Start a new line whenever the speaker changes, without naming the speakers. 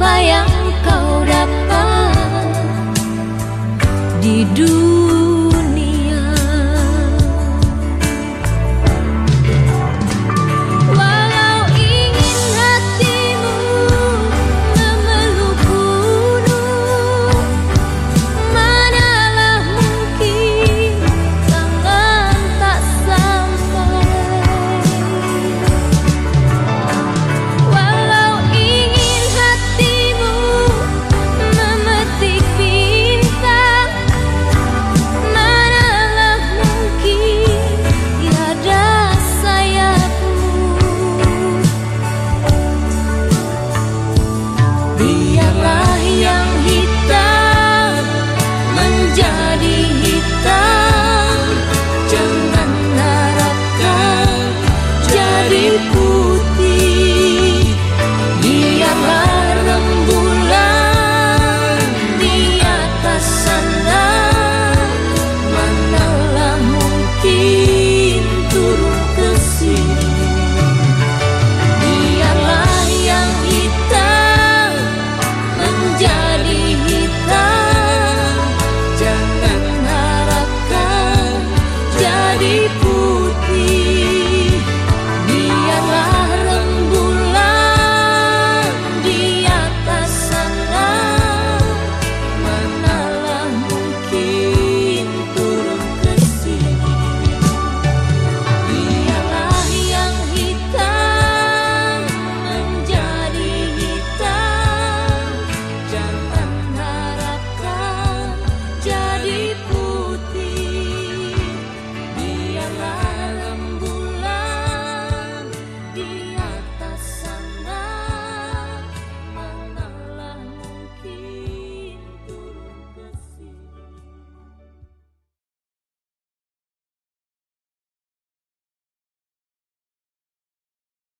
太阳 see.